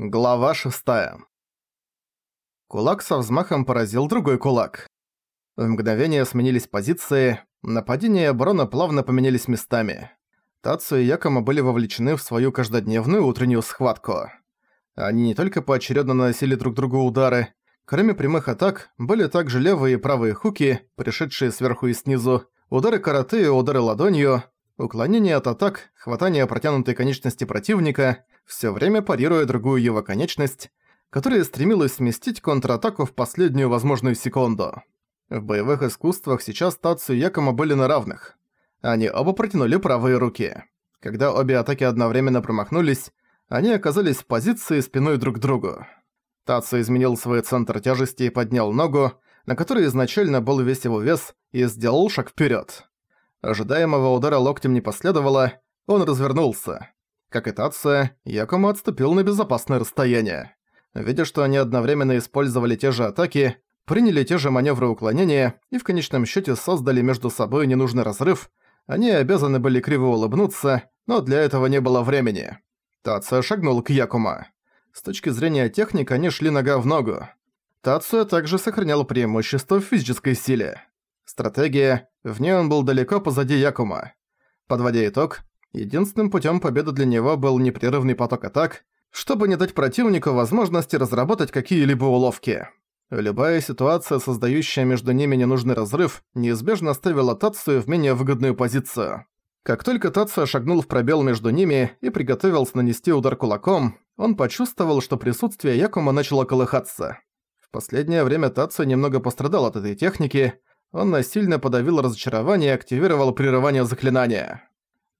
Глава 6 Кулак со взмахом поразил другой кулак. В мгновение сменились позиции, нападение и оборона плавно поменялись местами. Тацу и Якома были вовлечены в свою каждодневную утреннюю схватку. Они не только поочередно наносили друг другу удары, кроме прямых атак, были также левые и правые хуки, пришедшие сверху и снизу, удары карате и удары ладонью, уклонение от атак, хватание протянутой конечности противника, все время парируя другую его конечность, которая стремилась сместить контратаку в последнюю возможную секунду. В боевых искусствах сейчас Тацу и Якома были на равных. Они оба протянули правые руки. Когда обе атаки одновременно промахнулись, они оказались в позиции спиной друг к другу. Тацу изменил свой центр тяжести и поднял ногу, на которой изначально был весь его вес, и сделал шаг вперед. Ожидаемого удара локтем не последовало, он развернулся. Как и Татсо, Якома отступил на безопасное расстояние. Видя, что они одновременно использовали те же атаки, приняли те же маневры уклонения и в конечном счете создали между собой ненужный разрыв, они обязаны были криво улыбнуться, но для этого не было времени. Тация шагнул к Якума. С точки зрения техник они шли нога в ногу. Тация также сохранял преимущество в физической силе. Стратегия, в ней он был далеко позади Якума. Подводя итог, Единственным путем победы для него был непрерывный поток атак, чтобы не дать противнику возможности разработать какие-либо уловки. Любая ситуация, создающая между ними ненужный разрыв, неизбежно ставила Тацию в менее выгодную позицию. Как только Тация шагнул в пробел между ними и приготовился нанести удар кулаком, он почувствовал, что присутствие Якума начало колыхаться. В последнее время Тация немного пострадал от этой техники, он насильно подавил разочарование и активировал прерывание заклинания.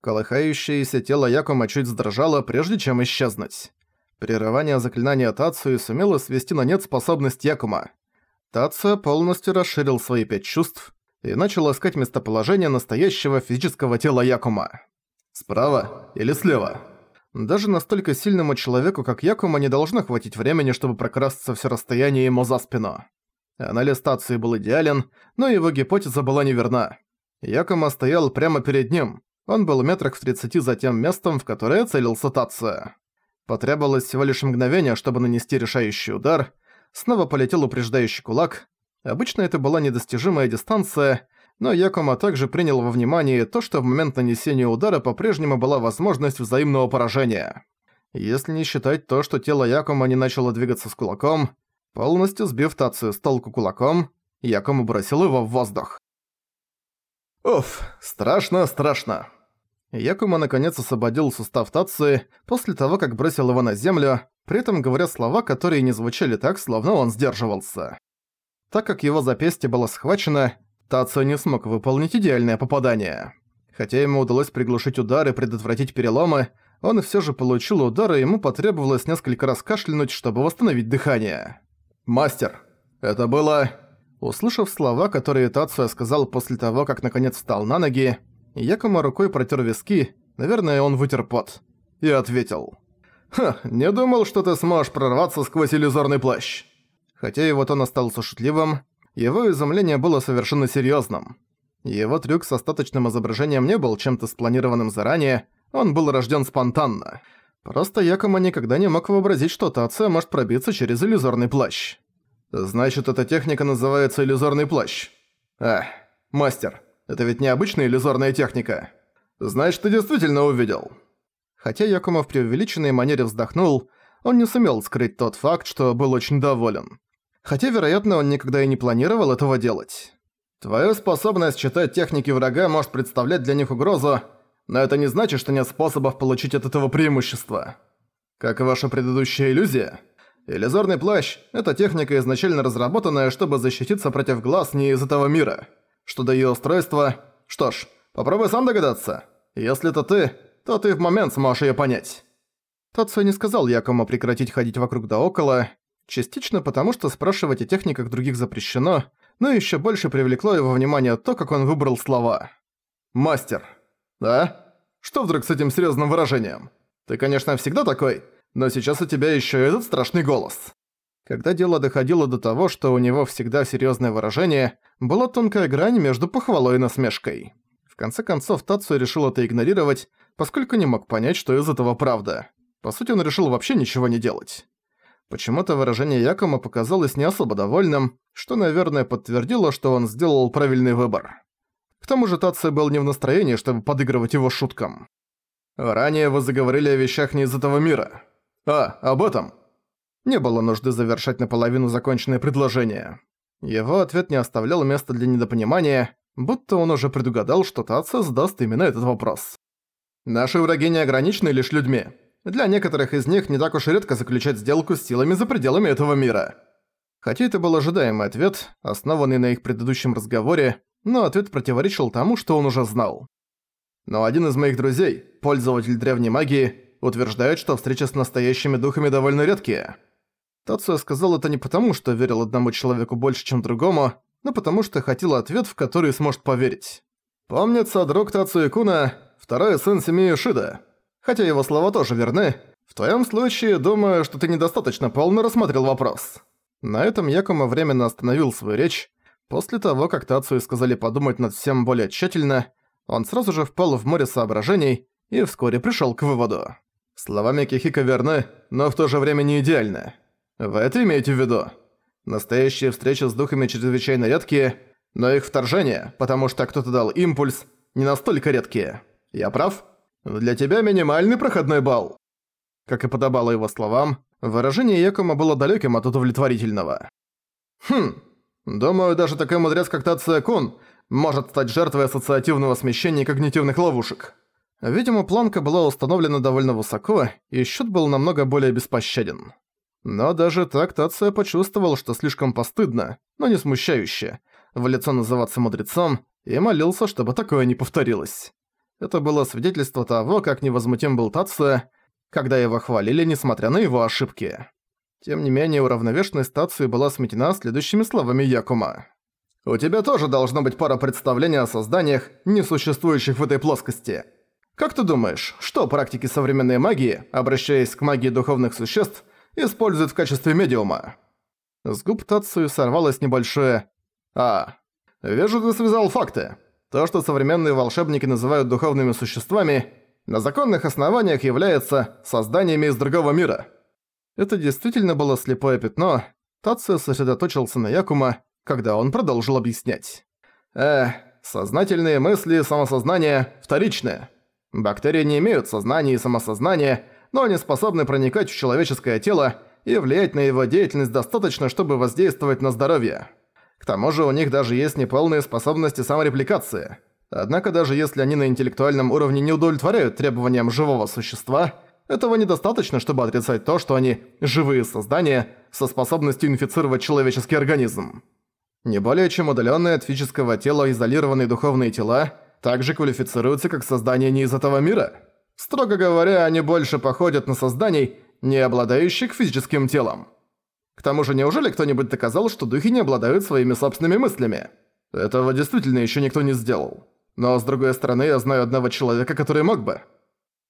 Колыхающееся тело Якума чуть задрожало, прежде чем исчезнуть. Прерывание заклинания Тацию сумело свести на нет способность Якума. Тация полностью расширил свои пять чувств и начал искать местоположение настоящего физического тела Якума. Справа или слева? Даже настолько сильному человеку, как Якума, не должно хватить времени, чтобы прокрасться все расстояние ему за спину. Анализ Тации был идеален, но его гипотеза была неверна. Якума стоял прямо перед ним, он был метрах в 30 за тем местом, в которое целился Тация. Потребовалось всего лишь мгновение, чтобы нанести решающий удар. Снова полетел упреждающий кулак. Обычно это была недостижимая дистанция, но Якума также принял во внимание то, что в момент нанесения удара по-прежнему была возможность взаимного поражения. Если не считать то, что тело Якума не начало двигаться с кулаком, полностью сбив Тацию с толку кулаком, Якума бросил его в воздух. Уф, страшно, страшно. Якума наконец освободил сустав Тации после того, как бросил его на землю, при этом говоря слова, которые не звучали так, словно он сдерживался. Так как его запястье было схвачено, Тацио не смог выполнить идеальное попадание. Хотя ему удалось приглушить удары и предотвратить переломы, он все же получил удар, и ему потребовалось несколько раз кашлянуть, чтобы восстановить дыхание. «Мастер, это было...» Услышав слова, которые Тацио сказал после того, как наконец встал на ноги, Якома рукой протер виски, наверное, он вытер пот. И ответил. «Ха, не думал, что ты сможешь прорваться сквозь иллюзорный плащ». Хотя его тон остался шутливым, его изумление было совершенно серьёзным. Его трюк с остаточным изображением не был чем-то спланированным заранее, он был рождён спонтанно. Просто Якома никогда не мог вообразить, что Тация может пробиться через иллюзорный плащ. «Значит, эта техника называется иллюзорный плащ?» «Ах, мастер, это ведь не обычная иллюзорная техника. Значит, ты действительно увидел». Хотя Якума в преувеличенной манере вздохнул, он не сумел скрыть тот факт, что был очень доволен. Хотя, вероятно, он никогда и не планировал этого делать. Твоя способность читать техники врага может представлять для них угрозу, но это не значит, что нет способов получить от этого преимущество. Как и ваша предыдущая иллюзия, иллюзорный плащ – это техника, изначально разработанная, чтобы защититься против глаз не из этого мира – что до её устройства... Что ж, попробуй сам догадаться. Если это ты, то ты в момент сможешь её понять». Тацо не сказал Якому прекратить ходить вокруг да около, частично потому, что спрашивать о техниках других запрещено, но ещё больше привлекло его внимание то, как он выбрал слова. «Мастер». «Да? Что вдруг с этим серьёзным выражением? Ты, конечно, всегда такой, но сейчас у тебя ещё этот страшный голос». Когда дело доходило до того, что у него всегда серьёзное выражение, была тонкая грань между похвалой и насмешкой. В конце концов, Тацу решил это игнорировать, поскольку не мог понять, что из этого правда. По сути, он решил вообще ничего не делать. Почему-то выражение Якома показалось не особо довольным, что, наверное, подтвердило, что он сделал правильный выбор. К тому же Тация был не в настроении, чтобы подыгрывать его шуткам. «Ранее вы заговорили о вещах не из этого мира. А, об этом?» Не было нужды завершать наполовину законченное предложение. Его ответ не оставлял места для недопонимания, будто он уже предугадал, что Тация задаст именно этот вопрос. «Наши враги не ограничены лишь людьми. Для некоторых из них не так уж и редко заключать сделку с силами за пределами этого мира». Хотя это был ожидаемый ответ, основанный на их предыдущем разговоре, но ответ противоречил тому, что он уже знал. Но один из моих друзей, пользователь древней магии, утверждает, что встречи с настоящими духами довольно редкие. Тацуя сказал это не потому, что верил одному человеку больше, чем другому, но потому что хотел ответ, в который сможет поверить. Помнится, друг Тацуя Куна – второй сын семьи Шида. Хотя его слова тоже верны, в твоем случае, думаю, что ты недостаточно полно рассмотрел вопрос. На этом Якума временно остановил свою речь. После того, как Тацуи сказали подумать над всем более тщательно, он сразу же впал в море соображений и вскоре пришел к выводу. Словами Кихика верны, но в то же время не идеальны. Вы это имеете в виду? Настоящие встречи с духами чрезвычайно редкие, но их вторжение, потому что кто-то дал импульс, не настолько редкие. Я прав? Для тебя минимальный проходной балл. Как и подобало его словам, выражение Якома было далеким от удовлетворительного. Хм, думаю, даже такой мудрец, как Тация Кун, может стать жертвой ассоциативного смещения когнитивных ловушек. Видимо, планка была установлена довольно высоко, и счет был намного более беспощаден. Но даже так Тация почувствовал, что слишком постыдно, но не смущающе, в лицо называться мудрецом, и молился, чтобы такое не повторилось. Это было свидетельство того, как невозмутим был Тация, когда его хвалили, несмотря на его ошибки. Тем не менее, уравновешенность Тации была сметена следующими словами Якума. «У тебя тоже должно быть пара представлений о созданиях, не существующих в этой плоскости. Как ты думаешь, что практики современной магии, обращаясь к магии духовных существ, используют в качестве медиума?» С губ Тацию сорвалось небольшое «А, вижу, ты связал факты. То, что современные волшебники называют духовными существами, на законных основаниях является созданиями из другого мира». Это действительно было слепое пятно. Тацию сосредоточился на Якума, когда он продолжил объяснять. «Э, сознательные мысли и самосознание вторичны. Бактерии не имеют сознания и самосознания, но они способны проникать в человеческое тело и влиять на его деятельность достаточно, чтобы воздействовать на здоровье. К тому же у них даже есть неполные способности саморепликации. Однако даже если они на интеллектуальном уровне не удовлетворяют требованиям живого существа, этого недостаточно, чтобы отрицать то, что они живые создания со способностью инфицировать человеческий организм. Не более чем удаленные от физического тела изолированные духовные тела также квалифицируются как создания не из этого мира. Строго говоря, они больше походят на созданий, не обладающих физическим телом. К тому же, неужели кто-нибудь доказал, что духи не обладают своими собственными мыслями? Этого действительно еще никто не сделал. Но с другой стороны, я знаю одного человека, который мог бы.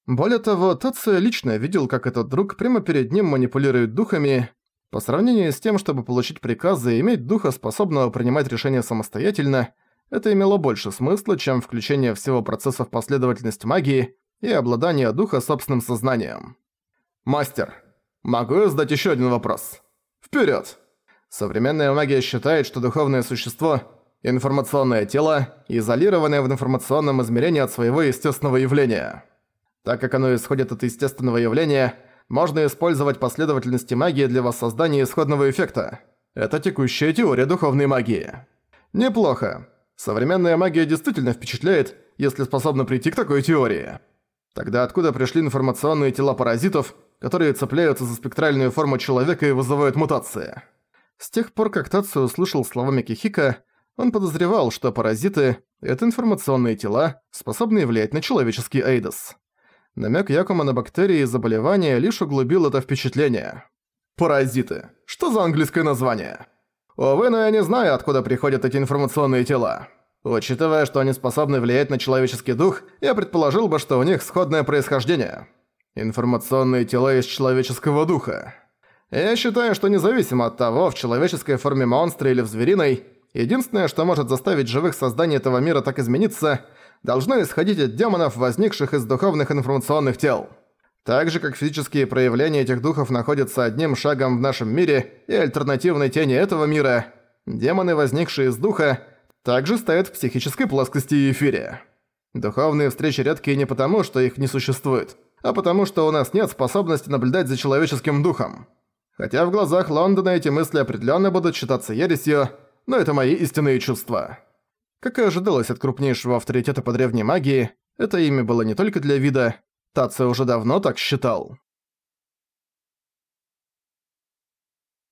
Более того, Тация лично видел, как этот друг прямо перед ним манипулирует духами, по сравнению с тем, чтобы получить приказы и иметь духа, способного принимать решения самостоятельно, это имело больше смысла, чем включение всего процесса в последовательность магии и обладание духа собственным сознанием. «Мастер, могу я задать еще один вопрос?» «Вперед!» Современная магия считает, что духовное существо – информационное тело, изолированное в информационном измерении от своего естественного явления. Так как оно исходит от естественного явления – можно использовать последовательности магии для воссоздания исходного эффекта. Это текущая теория духовной магии. Неплохо. Современная магия действительно впечатляет, если способна прийти к такой теории. Тогда откуда пришли информационные тела паразитов, которые цепляются за спектральную форму человека и вызывают мутации? С тех пор, как Тацию услышал слова Микихика, он подозревал, что паразиты — это информационные тела, способные влиять на человеческий эйдос. Намек Якума на бактерии и заболевания лишь углубил это впечатление. Паразиты. Что за английское название? Увы, но я не знаю, откуда приходят эти информационные тела. Учитывая, что они способны влиять на человеческий дух, я предположил бы, что у них сходное происхождение. Информационные тела из человеческого духа. Я считаю, что независимо от того, в человеческой форме монстра или в звериной, единственное, что может заставить живых созданий этого мира так измениться – должно исходить от демонов, возникших из духовных информационных тел. Так же, как физические проявления этих духов находятся одним шагом в нашем мире и альтернативной тени этого мира, демоны, возникшие из духа, также стоят в психической плоскости и эфире. Духовные встречи редкие не потому, что их не существует, а потому что у нас нет способности наблюдать за человеческим духом. Хотя в глазах Лондона эти мысли определенно будут считаться ересью, но это мои истинные чувства. Как и ожидалось от крупнейшего авторитета по древней магии, это имя было не только для вида, Тация уже давно так считал.